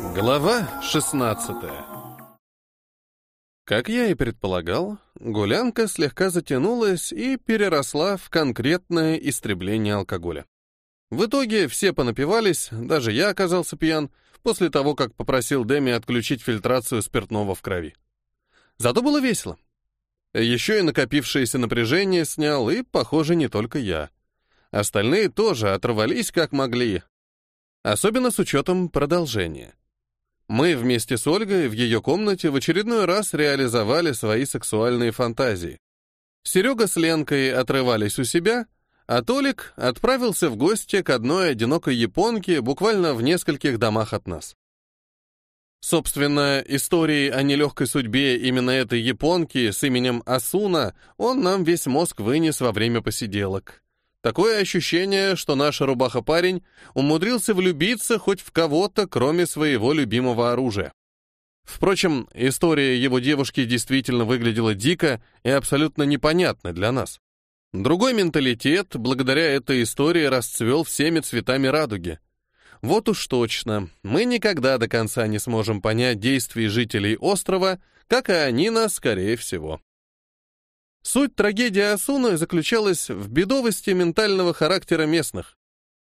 Глава 16 Как я и предполагал, гулянка слегка затянулась и переросла в конкретное истребление алкоголя. В итоге все понапивались, даже я оказался пьян, после того, как попросил Дэми отключить фильтрацию спиртного в крови. Зато было весело. Еще и накопившееся напряжение снял, и, похоже, не только я. Остальные тоже оторвались как могли. Особенно с учетом продолжения. Мы вместе с Ольгой в ее комнате в очередной раз реализовали свои сексуальные фантазии. Серега с Ленкой отрывались у себя, а Толик отправился в гости к одной одинокой японке буквально в нескольких домах от нас. Собственно, истории о нелегкой судьбе именно этой японки с именем Асуна он нам весь мозг вынес во время посиделок. Такое ощущение, что наш рубаха-парень умудрился влюбиться хоть в кого-то, кроме своего любимого оружия. Впрочем, история его девушки действительно выглядела дико и абсолютно непонятно для нас. Другой менталитет, благодаря этой истории, расцвел всеми цветами радуги. Вот уж точно, мы никогда до конца не сможем понять действий жителей острова, как и они нас, скорее всего. Суть трагедии Асуны заключалась в бедовости ментального характера местных.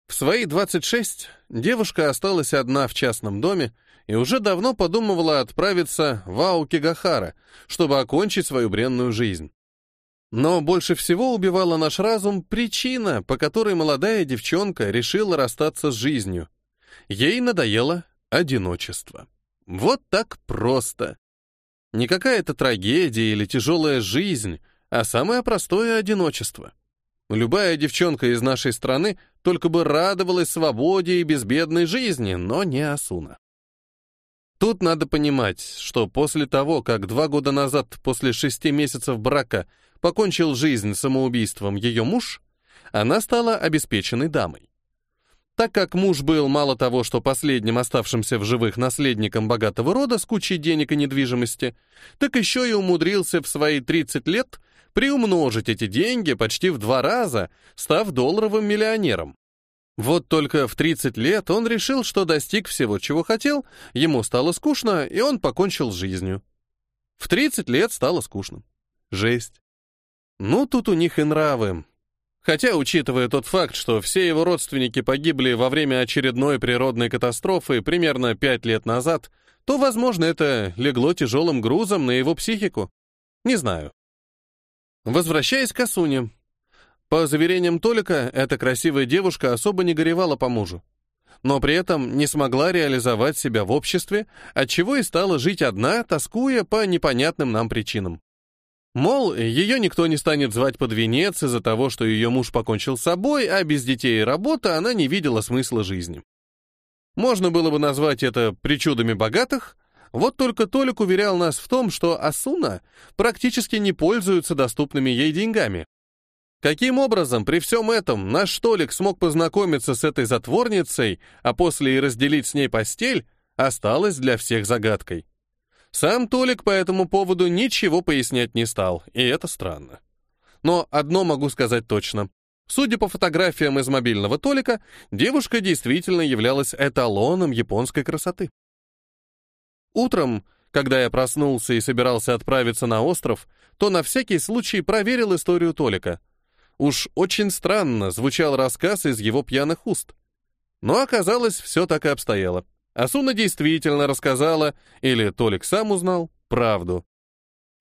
В свои 26 девушка осталась одна в частном доме и уже давно подумывала отправиться в Аукигахара, чтобы окончить свою бренную жизнь. Но больше всего убивала наш разум причина, по которой молодая девчонка решила расстаться с жизнью. Ей надоело одиночество. Вот так просто. Не какая-то трагедия или тяжелая жизнь, а самое простое — одиночество. Любая девчонка из нашей страны только бы радовалась свободе и безбедной жизни, но не Асуна. Тут надо понимать, что после того, как два года назад, после шести месяцев брака, покончил жизнь самоубийством ее муж, она стала обеспеченной дамой. Так как муж был мало того, что последним оставшимся в живых наследником богатого рода с кучей денег и недвижимости, так еще и умудрился в свои 30 лет приумножить эти деньги почти в два раза, став долларовым миллионером. Вот только в 30 лет он решил, что достиг всего, чего хотел, ему стало скучно, и он покончил с жизнью. В 30 лет стало скучно. Жесть. Ну, тут у них и нравы. Хотя, учитывая тот факт, что все его родственники погибли во время очередной природной катастрофы примерно пять лет назад, то, возможно, это легло тяжелым грузом на его психику. Не знаю. Возвращаясь к Асуне. По заверениям Толика, эта красивая девушка особо не горевала по мужу. Но при этом не смогла реализовать себя в обществе, отчего и стала жить одна, тоскуя по непонятным нам причинам. Мол, ее никто не станет звать под венец из-за того, что ее муж покончил с собой, а без детей и работы она не видела смысла жизни. Можно было бы назвать это причудами богатых, вот только Толик уверял нас в том, что Асуна практически не пользуется доступными ей деньгами. Каким образом при всем этом наш Толик смог познакомиться с этой затворницей, а после и разделить с ней постель, осталось для всех загадкой. Сам Толик по этому поводу ничего пояснять не стал, и это странно. Но одно могу сказать точно. Судя по фотографиям из мобильного Толика, девушка действительно являлась эталоном японской красоты. Утром, когда я проснулся и собирался отправиться на остров, то на всякий случай проверил историю Толика. Уж очень странно звучал рассказ из его пьяных уст. Но оказалось, все так и обстояло. Асуна действительно рассказала, или Толик сам узнал, правду.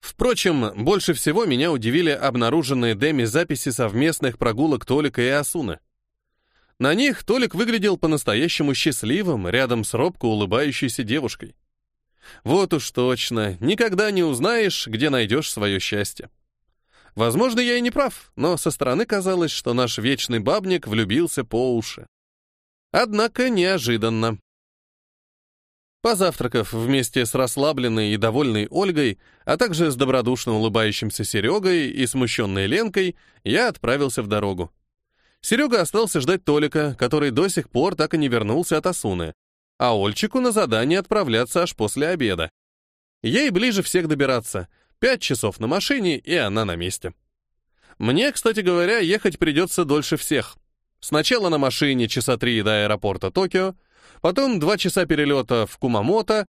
Впрочем, больше всего меня удивили обнаруженные Дэми записи совместных прогулок Толика и Асуны. На них Толик выглядел по-настоящему счастливым рядом с робко улыбающейся девушкой. Вот уж точно, никогда не узнаешь, где найдешь свое счастье. Возможно, я и не прав, но со стороны казалось, что наш вечный бабник влюбился по уши. Однако неожиданно. Позавтракав вместе с расслабленной и довольной Ольгой, а также с добродушно улыбающимся Серегой и смущенной Ленкой, я отправился в дорогу. Серега остался ждать Толика, который до сих пор так и не вернулся от Асуны, а Ольчику на задание отправляться аж после обеда. Ей ближе всех добираться. Пять часов на машине, и она на месте. Мне, кстати говоря, ехать придется дольше всех. Сначала на машине часа три до аэропорта Токио, потом два часа перелета в Кумамото,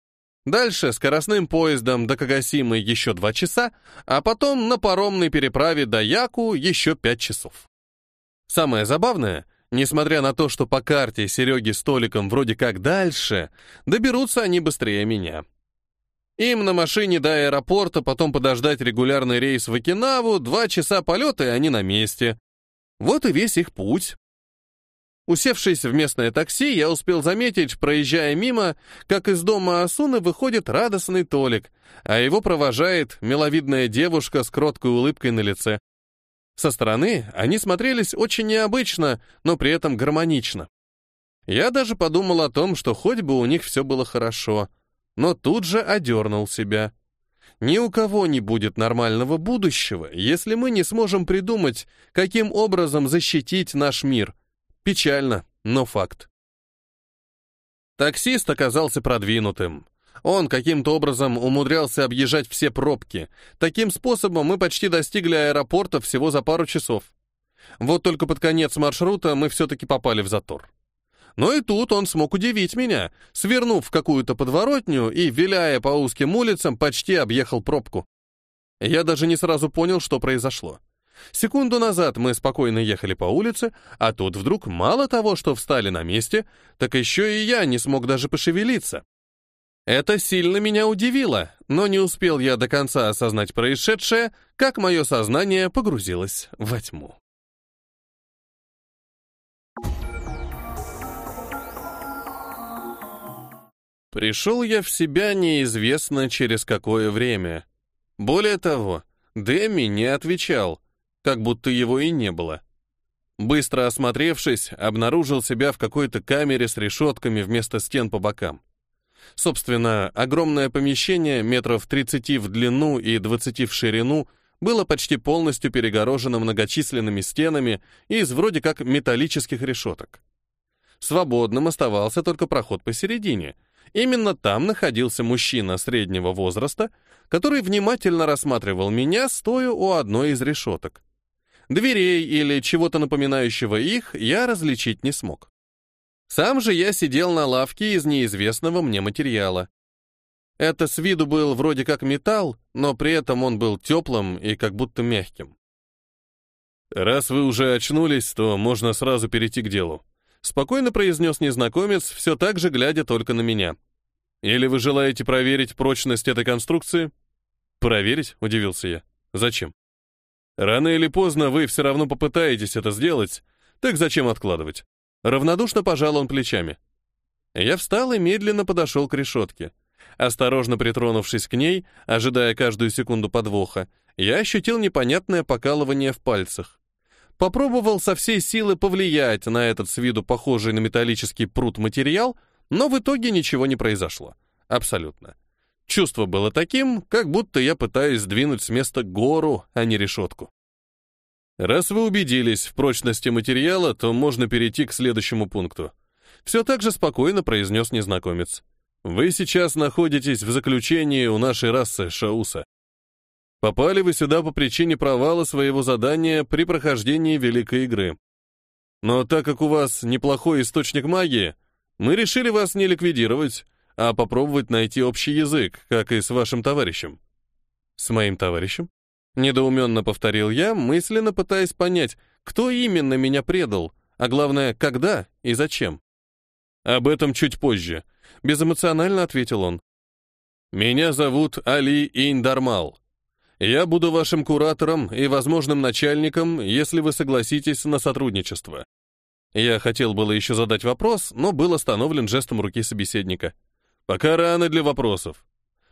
дальше скоростным поездом до Кагасимы еще два часа, а потом на паромной переправе до Яку еще пять часов. Самое забавное, несмотря на то, что по карте Сереги с Толиком вроде как дальше, доберутся они быстрее меня. Им на машине до аэропорта, потом подождать регулярный рейс в Окинаву, два часа полета, и они на месте. Вот и весь их путь. Усевшись в местное такси, я успел заметить, проезжая мимо, как из дома Асуны выходит радостный Толик, а его провожает миловидная девушка с кроткой улыбкой на лице. Со стороны они смотрелись очень необычно, но при этом гармонично. Я даже подумал о том, что хоть бы у них все было хорошо, но тут же одернул себя. Ни у кого не будет нормального будущего, если мы не сможем придумать, каким образом защитить наш мир — Печально, но факт. Таксист оказался продвинутым. Он каким-то образом умудрялся объезжать все пробки. Таким способом мы почти достигли аэропорта всего за пару часов. Вот только под конец маршрута мы все-таки попали в затор. Но и тут он смог удивить меня, свернув в какую-то подворотню и, виляя по узким улицам, почти объехал пробку. Я даже не сразу понял, что произошло. Секунду назад мы спокойно ехали по улице, а тут вдруг мало того, что встали на месте, так еще и я не смог даже пошевелиться. Это сильно меня удивило, но не успел я до конца осознать происшедшее, как мое сознание погрузилось во тьму. Пришел я в себя неизвестно через какое время. Более того, Дэми не отвечал, как будто его и не было. Быстро осмотревшись, обнаружил себя в какой-то камере с решетками вместо стен по бокам. Собственно, огромное помещение метров 30 в длину и 20 в ширину было почти полностью перегорожено многочисленными стенами из вроде как металлических решеток. Свободным оставался только проход посередине. Именно там находился мужчина среднего возраста, который внимательно рассматривал меня, стоя у одной из решеток. Дверей или чего-то напоминающего их я различить не смог. Сам же я сидел на лавке из неизвестного мне материала. Это с виду был вроде как металл, но при этом он был теплым и как будто мягким. «Раз вы уже очнулись, то можно сразу перейти к делу», спокойно произнес незнакомец, все так же глядя только на меня. «Или вы желаете проверить прочность этой конструкции?» «Проверить?» — удивился я. «Зачем?» Рано или поздно вы все равно попытаетесь это сделать, так зачем откладывать? Равнодушно пожал он плечами. Я встал и медленно подошел к решетке. Осторожно притронувшись к ней, ожидая каждую секунду подвоха, я ощутил непонятное покалывание в пальцах. Попробовал со всей силы повлиять на этот с виду похожий на металлический прут материал, но в итоге ничего не произошло. Абсолютно. Чувство было таким, как будто я пытаюсь сдвинуть с места гору, а не решетку. Раз вы убедились в прочности материала, то можно перейти к следующему пункту. Все так же спокойно произнес незнакомец. Вы сейчас находитесь в заключении у нашей расы Шауса. Попали вы сюда по причине провала своего задания при прохождении Великой игры. Но так как у вас неплохой источник магии, мы решили вас не ликвидировать, а попробовать найти общий язык, как и с вашим товарищем». «С моим товарищем?» Недоуменно повторил я, мысленно пытаясь понять, кто именно меня предал, а главное, когда и зачем. «Об этом чуть позже», — безэмоционально ответил он. «Меня зовут Али Индармал. Я буду вашим куратором и возможным начальником, если вы согласитесь на сотрудничество». Я хотел было еще задать вопрос, но был остановлен жестом руки собеседника. Пока рано для вопросов.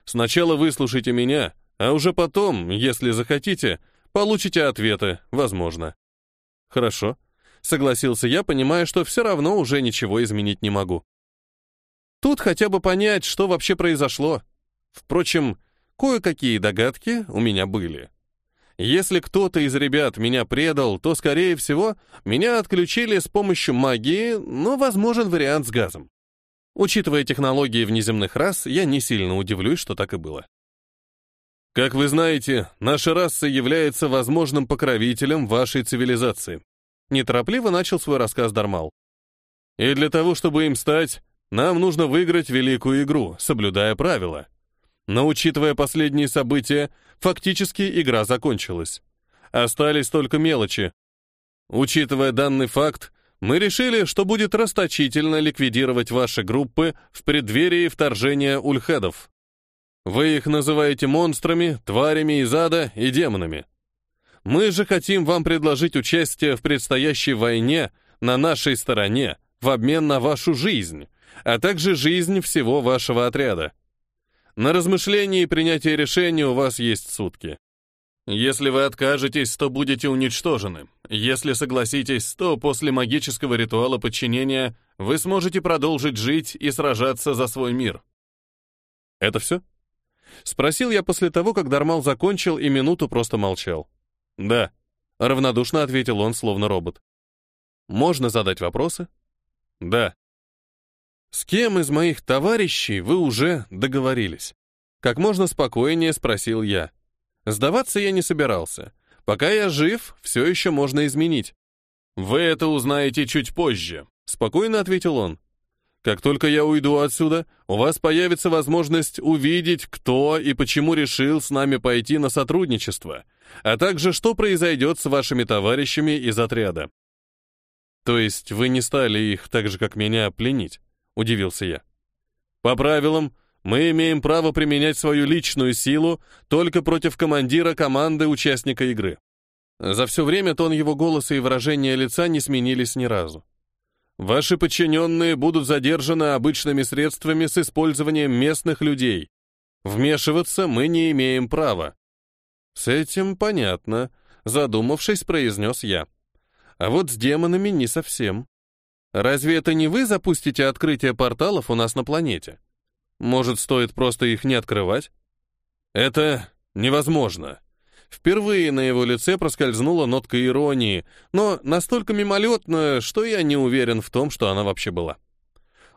Сначала выслушайте меня, а уже потом, если захотите, получите ответы, возможно. Хорошо, согласился я, понимая, что все равно уже ничего изменить не могу. Тут хотя бы понять, что вообще произошло. Впрочем, кое-какие догадки у меня были. Если кто-то из ребят меня предал, то, скорее всего, меня отключили с помощью магии, но возможен вариант с газом. Учитывая технологии внеземных рас, я не сильно удивлюсь, что так и было. Как вы знаете, наша раса является возможным покровителем вашей цивилизации. Неторопливо начал свой рассказ Дармал. И для того, чтобы им стать, Нам нужно выиграть великую игру, соблюдая правила. Но учитывая последние события, фактически игра закончилась. Остались только мелочи. Учитывая данный факт, мы решили, что будет расточительно ликвидировать ваши группы в преддверии вторжения ульхедов. Вы их называете монстрами, тварями из ада и демонами. Мы же хотим вам предложить участие в предстоящей войне на нашей стороне в обмен на вашу жизнь, а также жизнь всего вашего отряда. На размышление и принятие решения у вас есть сутки. Если вы откажетесь, то будете уничтожены. Если согласитесь, то после магического ритуала подчинения вы сможете продолжить жить и сражаться за свой мир. Это все? Спросил я после того, как Дармал закончил и минуту просто молчал. Да, равнодушно ответил он, словно робот. Можно задать вопросы? Да. С кем из моих товарищей вы уже договорились? Как можно спокойнее спросил я. Сдаваться я не собирался. Пока я жив, все еще можно изменить. Вы это узнаете чуть позже, спокойно ответил он. Как только я уйду отсюда, у вас появится возможность увидеть, кто и почему решил с нами пойти на сотрудничество, а также что произойдет с вашими товарищами из отряда. То есть вы не стали их так же, как меня, пленить? — удивился я. «По правилам, мы имеем право применять свою личную силу только против командира команды участника игры». За все время тон его голоса и выражение лица не сменились ни разу. «Ваши подчиненные будут задержаны обычными средствами с использованием местных людей. Вмешиваться мы не имеем права». «С этим понятно», — задумавшись, произнес я. «А вот с демонами не совсем». Разве это не вы запустите открытие порталов у нас на планете? Может, стоит просто их не открывать? Это невозможно. Впервые на его лице проскользнула нотка иронии, но настолько мимолетная, что я не уверен в том, что она вообще была.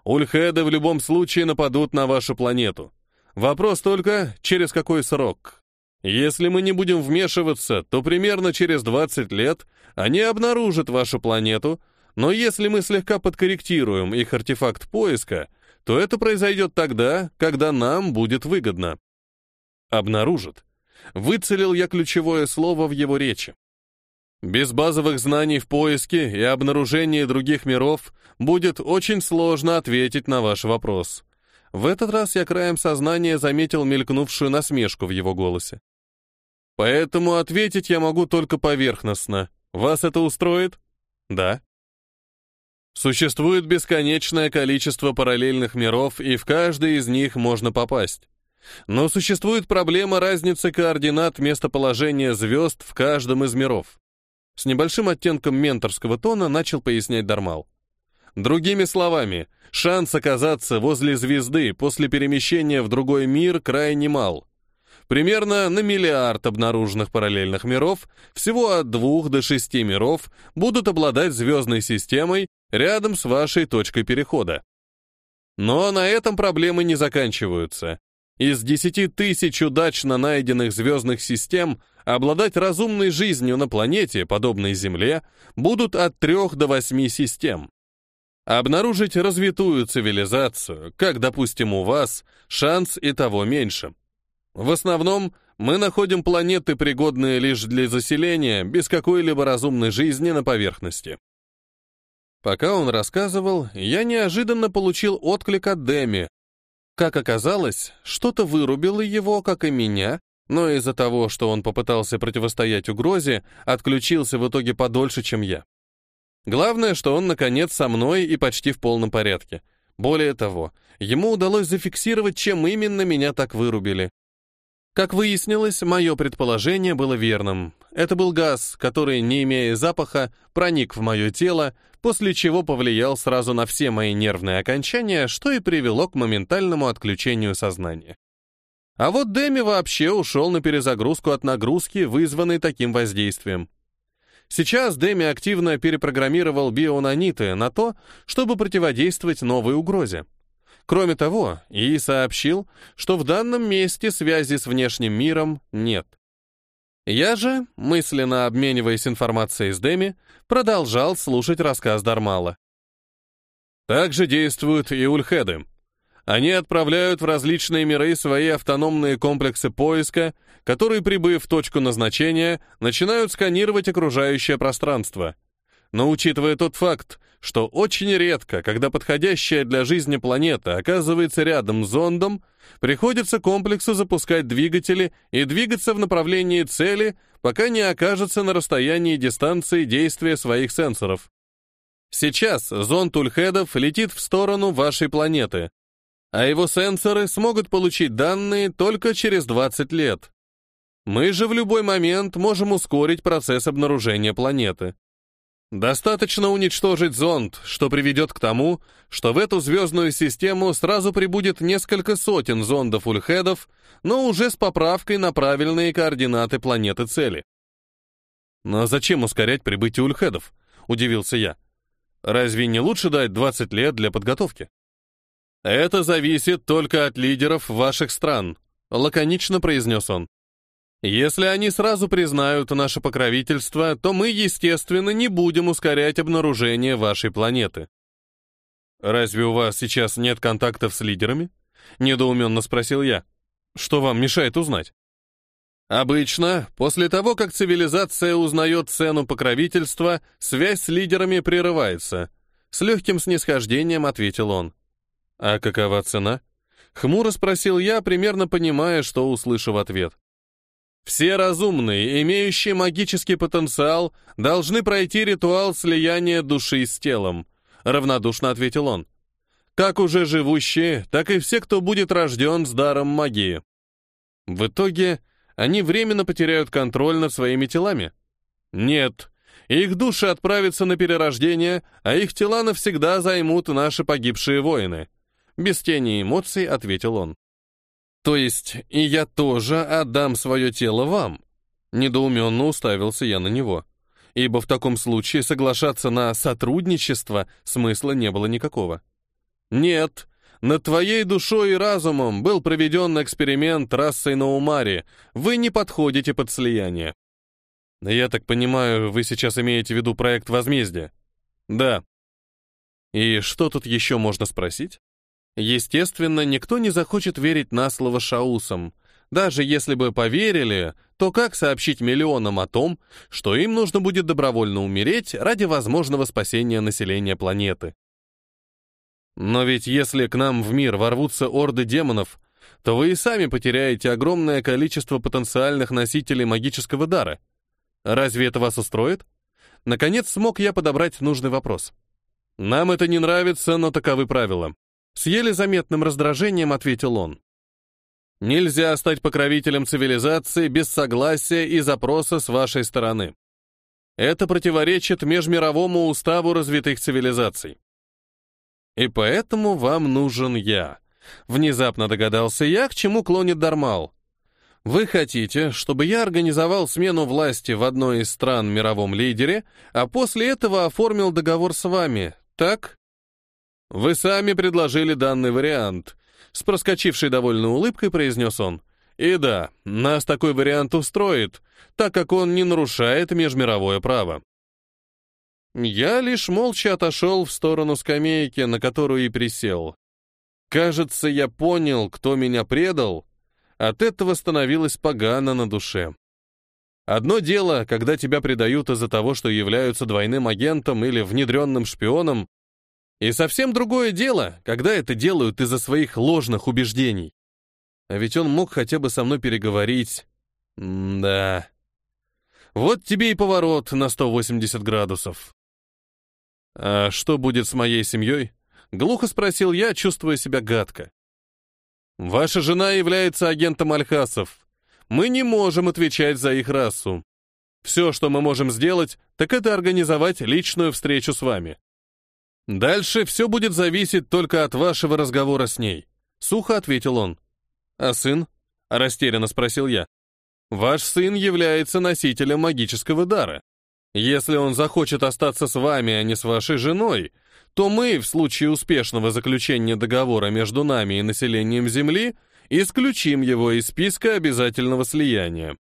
Ульхеды в любом случае нападут на вашу планету. Вопрос только, через какой срок. Если мы не будем вмешиваться, то примерно через 20 лет они обнаружат вашу планету, но если мы слегка подкорректируем их артефакт поиска, то это произойдет тогда, когда нам будет выгодно. Обнаружит. Выцелил я ключевое слово в его речи. Без базовых знаний в поиске и обнаружении других миров будет очень сложно ответить на ваш вопрос. В этот раз я краем сознания заметил мелькнувшую насмешку в его голосе. Поэтому ответить я могу только поверхностно. Вас это устроит? Да. Существует бесконечное количество параллельных миров, и в каждый из них можно попасть. Но существует проблема разницы координат местоположения звезд в каждом из миров. С небольшим оттенком менторского тона начал пояснять Дармал. Другими словами, шанс оказаться возле звезды после перемещения в другой мир крайне мал. Примерно на миллиард обнаруженных параллельных миров, всего от двух до шести миров, будут обладать звездной системой рядом с вашей точкой перехода. Но на этом проблемы не заканчиваются. Из десяти тысяч удачно найденных звездных систем обладать разумной жизнью на планете, подобной Земле, будут от трех до восьми систем. Обнаружить развитую цивилизацию, как, допустим, у вас, шанс и того меньше. В основном мы находим планеты, пригодные лишь для заселения, без какой-либо разумной жизни на поверхности. Пока он рассказывал, я неожиданно получил отклик от Деми. Как оказалось, что-то вырубило его, как и меня, но из-за того, что он попытался противостоять угрозе, отключился в итоге подольше, чем я. Главное, что он, наконец, со мной и почти в полном порядке. Более того, ему удалось зафиксировать, чем именно меня так вырубили. Как выяснилось, мое предположение было верным. Это был газ, который, не имея запаха, проник в мое тело, после чего повлиял сразу на все мои нервные окончания, что и привело к моментальному отключению сознания. А вот Дэми вообще ушел на перезагрузку от нагрузки, вызванной таким воздействием. Сейчас Дэми активно перепрограммировал бионаниты на то, чтобы противодействовать новой угрозе. Кроме того, и сообщил, что в данном месте связи с внешним миром нет. Я же, мысленно обмениваясь информацией с Деми, продолжал слушать рассказ Дармала. Также действуют и ульхеды. Они отправляют в различные миры свои автономные комплексы поиска, которые, прибыв в точку назначения, начинают сканировать окружающее пространство. Но учитывая тот факт, что очень редко, когда подходящая для жизни планета оказывается рядом с зондом, приходится комплексу запускать двигатели и двигаться в направлении цели, пока не окажется на расстоянии дистанции действия своих сенсоров. Сейчас зонд Ульхедов летит в сторону вашей планеты, а его сенсоры смогут получить данные только через 20 лет. Мы же в любой момент можем ускорить процесс обнаружения планеты. Достаточно уничтожить зонд, что приведет к тому, что в эту звездную систему сразу прибудет несколько сотен зондов ульхедов, но уже с поправкой на правильные координаты планеты цели. «Но зачем ускорять прибытие ульхедов?» — удивился я. «Разве не лучше дать 20 лет для подготовки?» «Это зависит только от лидеров ваших стран», — лаконично произнес он. Если они сразу признают наше покровительство, то мы, естественно, не будем ускорять обнаружение вашей планеты. Разве у вас сейчас нет контактов с лидерами? Недоуменно спросил я. Что вам мешает узнать? Обычно, после того, как цивилизация узнает цену покровительства, связь с лидерами прерывается. С легким снисхождением ответил он. А какова цена? Хмуро спросил я, примерно понимая, что услышу в ответ. Все разумные, имеющие магический потенциал, должны пройти ритуал слияния души с телом, равнодушно ответил он. Как уже живущие, так и все, кто будет рожден с даром магии. В итоге они временно потеряют контроль над своими телами? Нет. Их души отправятся на перерождение, а их тела навсегда займут наши погибшие воины. Без тени эмоций ответил он. То есть и я тоже отдам свое тело вам? Недоуменно уставился я на него. Ибо в таком случае соглашаться на сотрудничество смысла не было никакого. Нет, над твоей душой и разумом был проведен эксперимент расой на Умаре. Вы не подходите под слияние. Я так понимаю, вы сейчас имеете в виду проект возмездия? Да. И что тут еще можно спросить? Естественно, никто не захочет верить на слово шаусам. Даже если бы поверили, то как сообщить миллионам о том, что им нужно будет добровольно умереть ради возможного спасения населения планеты? Но ведь если к нам в мир ворвутся орды демонов, то вы и сами потеряете огромное количество потенциальных носителей магического дара. Разве это вас устроит? Наконец смог я подобрать нужный вопрос. Нам это не нравится, но таковы правила. С еле заметным раздражением ответил он. Нельзя стать покровителем цивилизации без согласия и запроса с вашей стороны. Это противоречит межмировому уставу развитых цивилизаций. И поэтому вам нужен я. Внезапно догадался я, к чему клонит Дармал. Вы хотите, чтобы я организовал смену власти в одной из стран мировом лидере, а после этого оформил договор с вами, так? «Вы сами предложили данный вариант», — с проскочившей довольной улыбкой произнес он. «И да, нас такой вариант устроит, так как он не нарушает межмировое право». Я лишь молча отошел в сторону скамейки, на которую и присел. Кажется, я понял, кто меня предал. От этого становилось погано на душе. Одно дело, когда тебя предают из-за того, что являются двойным агентом или внедренным шпионом, и совсем другое дело, когда это делают из-за своих ложных убеждений. А ведь он мог хотя бы со мной переговорить. М да. Вот тебе и поворот на 180 градусов. «А что будет с моей семьей?» — глухо спросил я, чувствуя себя гадко. «Ваша жена является агентом Альхасов. Мы не можем отвечать за их расу. Все, что мы можем сделать, так это организовать личную встречу с вами. «Дальше все будет зависеть только от вашего разговора с ней», — сухо ответил он. «А сын?» — растерянно спросил я. «Ваш сын является носителем магического дара. Если он захочет остаться с вами, а не с вашей женой, то мы, в случае успешного заключения договора между нами и населением Земли, исключим его из списка обязательного слияния».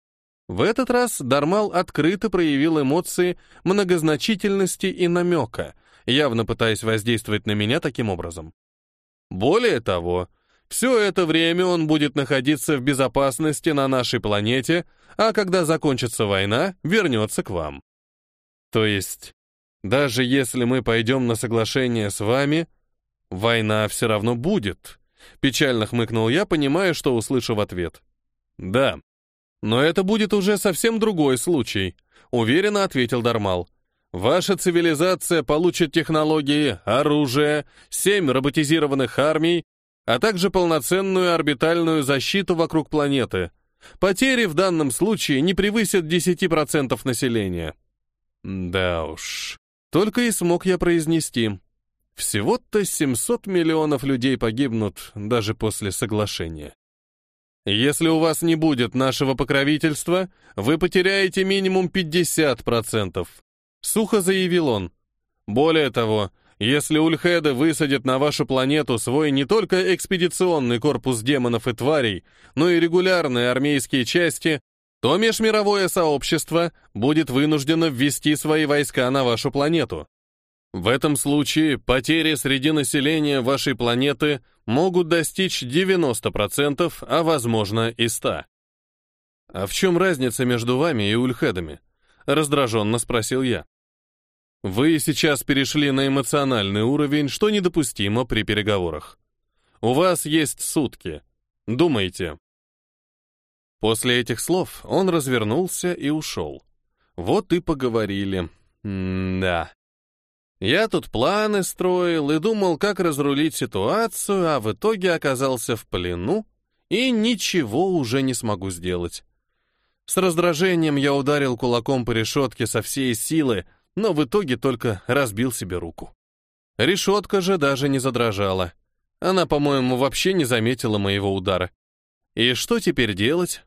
В этот раз Дармал открыто проявил эмоции многозначительности и намека — явно пытаясь воздействовать на меня таким образом. Более того, все это время он будет находиться в безопасности на нашей планете, а когда закончится война, вернется к вам. То есть, даже если мы пойдем на соглашение с вами, война все равно будет. Печально хмыкнул я, понимая, что услышу в ответ. Да, но это будет уже совсем другой случай, уверенно ответил Дармал. Ваша цивилизация получит технологии, оружие, семь роботизированных армий, а также полноценную орбитальную защиту вокруг планеты. Потери в данном случае не превысят 10% населения. Да уж. Только и смог я произнести. Всего-то 700 миллионов людей погибнут даже после соглашения. Если у вас не будет нашего покровительства, вы потеряете минимум 50%. Сухо заявил он. Более того, если ульхеды высадят на вашу планету свой не только экспедиционный корпус демонов и тварей, но и регулярные армейские части, то межмировое сообщество будет вынуждено ввести свои войска на вашу планету. В этом случае потери среди населения вашей планеты могут достичь 90%, а возможно и 100%. «А в чем разница между вами и ульхедами?» — раздраженно спросил я. Вы сейчас перешли на эмоциональный уровень, что недопустимо при переговорах. У вас есть сутки. Думайте. После этих слов он развернулся и ушел. Вот и поговорили. М-да. Я тут планы строил и думал, как разрулить ситуацию, а в итоге оказался в плену и ничего уже не смогу сделать. С раздражением я ударил кулаком по решетке со всей силы, но в итоге только разбил себе руку. Решетка же даже не задрожала. Она, по-моему, вообще не заметила моего удара. И что теперь делать?